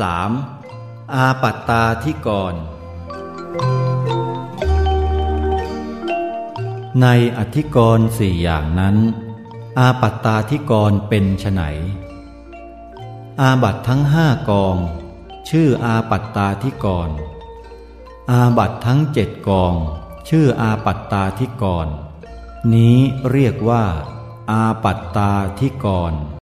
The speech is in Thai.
3. อาปัตตาที่ก่อนในอธิกรณ์สี่อย่างนั้น อาปัตตาที่กรเป็นไฉนอาบัตทั้งห้ากอง ชื่ออาปัตตาที่กร อาบัตทั้งเจ็ดกอง ชื่ออาปัตตาที่กร นี้เรียกว่า อาปัตตาที่กร